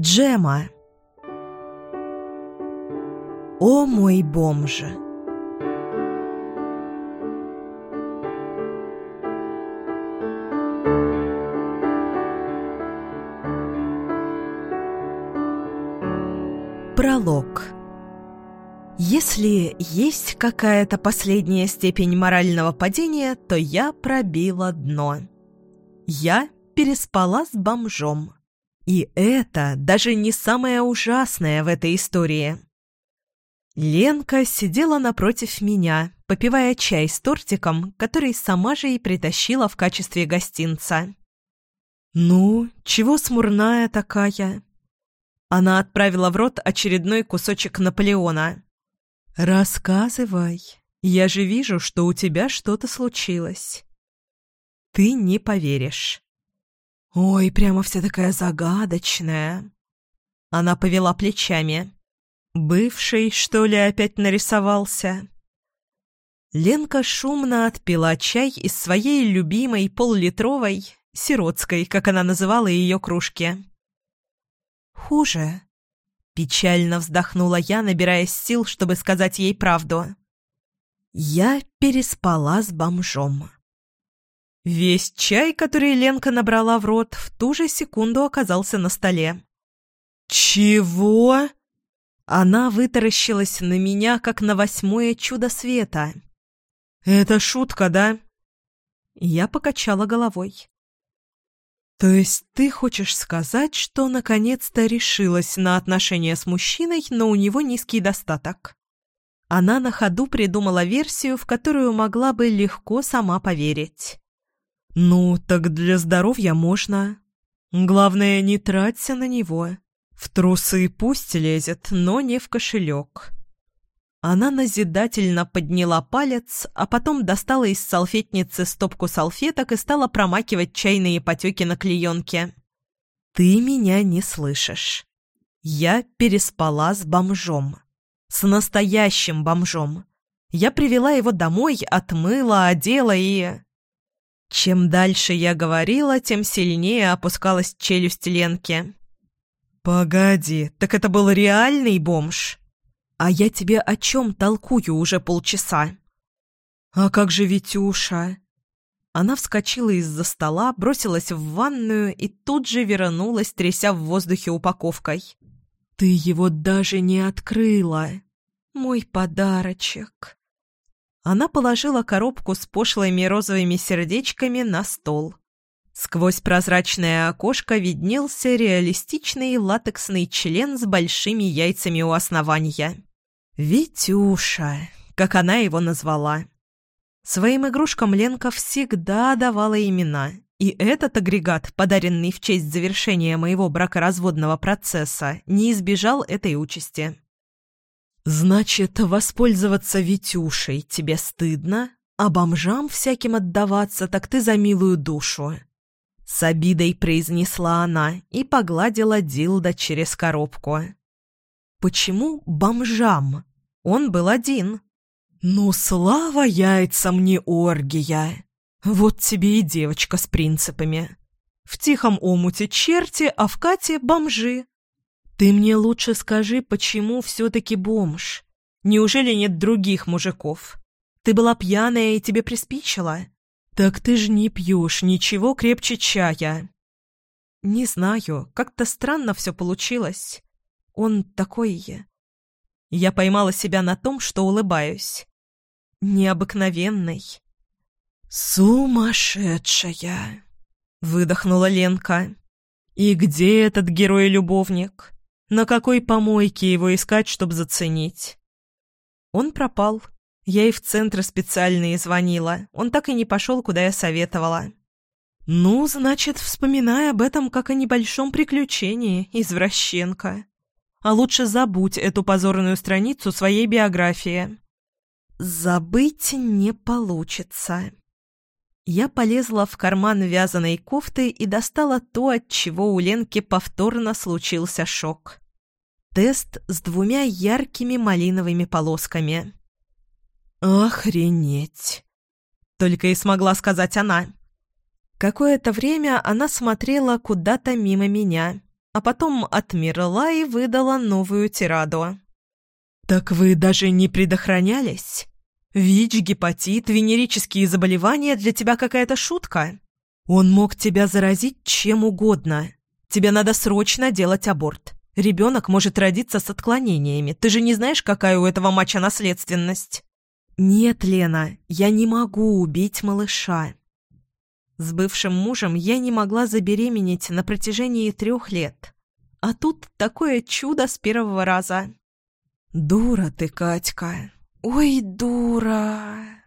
Джема. О мой бомж! Пролог. Если есть какая-то последняя степень морального падения, то я пробила дно. Я переспала с бомжом. И это даже не самое ужасное в этой истории. Ленка сидела напротив меня, попивая чай с тортиком, который сама же и притащила в качестве гостинца. «Ну, чего смурная такая?» Она отправила в рот очередной кусочек Наполеона. «Рассказывай. Я же вижу, что у тебя что-то случилось». «Ты не поверишь». «Ой, прямо вся такая загадочная». Она повела плечами. «Бывший, что ли, опять нарисовался?» Ленка шумно отпила чай из своей любимой поллитровой, сиротской, как она называла ее кружки. «Хуже», — печально вздохнула я, набираясь сил, чтобы сказать ей правду. «Я переспала с бомжом». Весь чай, который Ленка набрала в рот, в ту же секунду оказался на столе. «Чего?» Она вытаращилась на меня, как на восьмое чудо света. «Это шутка, да?» Я покачала головой. «То есть ты хочешь сказать, что наконец-то решилась на отношения с мужчиной, но у него низкий достаток?» Она на ходу придумала версию, в которую могла бы легко сама поверить. «Ну, так для здоровья можно. Главное, не траться на него. В трусы пусть лезет, но не в кошелек». Она назидательно подняла палец, а потом достала из салфетницы стопку салфеток и стала промакивать чайные потеки на клеенке. «Ты меня не слышишь. Я переспала с бомжом. С настоящим бомжом. Я привела его домой, отмыла, одела и...» Чем дальше я говорила, тем сильнее опускалась челюсть Ленки. «Погоди, так это был реальный бомж?» «А я тебе о чем толкую уже полчаса?» «А как же Витюша?» Она вскочила из-за стола, бросилась в ванную и тут же вернулась, тряся в воздухе упаковкой. «Ты его даже не открыла! Мой подарочек!» Она положила коробку с пошлыми розовыми сердечками на стол. Сквозь прозрачное окошко виднелся реалистичный латексный член с большими яйцами у основания. «Витюша», как она его назвала. Своим игрушкам Ленка всегда давала имена, и этот агрегат, подаренный в честь завершения моего бракоразводного процесса, не избежал этой участи. «Значит, воспользоваться Витюшей тебе стыдно, а бомжам всяким отдаваться, так ты за милую душу». С обидой произнесла она и погладила Дилда через коробку. «Почему бомжам?» Он был один. «Ну, слава яйцам не оргия! Вот тебе и девочка с принципами. В тихом омуте черти, а в Кате бомжи. Ты мне лучше скажи, почему все-таки бомж? Неужели нет других мужиков? Ты была пьяная и тебе приспичило? Так ты ж не пьешь ничего крепче чая». «Не знаю, как-то странно все получилось. Он такой... Я поймала себя на том, что улыбаюсь. Необыкновенный. «Сумасшедшая!» — выдохнула Ленка. «И где этот герой-любовник? На какой помойке его искать, чтобы заценить?» Он пропал. Я и в центр специальные звонила. Он так и не пошел, куда я советовала. «Ну, значит, вспоминай об этом как о небольшом приключении, извращенка а лучше забудь эту позорную страницу своей биографии. Забыть не получится. Я полезла в карман вязаной кофты и достала то, от чего у Ленки повторно случился шок. Тест с двумя яркими малиновыми полосками. «Охренеть!» — только и смогла сказать она. Какое-то время она смотрела куда-то мимо меня, а потом отмерла и выдала новую тираду. «Так вы даже не предохранялись? ВИЧ, гепатит, венерические заболевания для тебя какая-то шутка? Он мог тебя заразить чем угодно. Тебе надо срочно делать аборт. Ребенок может родиться с отклонениями. Ты же не знаешь, какая у этого мача наследственность?» «Нет, Лена, я не могу убить малыша. С бывшим мужем я не могла забеременеть на протяжении трех лет. А тут такое чудо с первого раза. «Дура ты, Катька! Ой, дура!»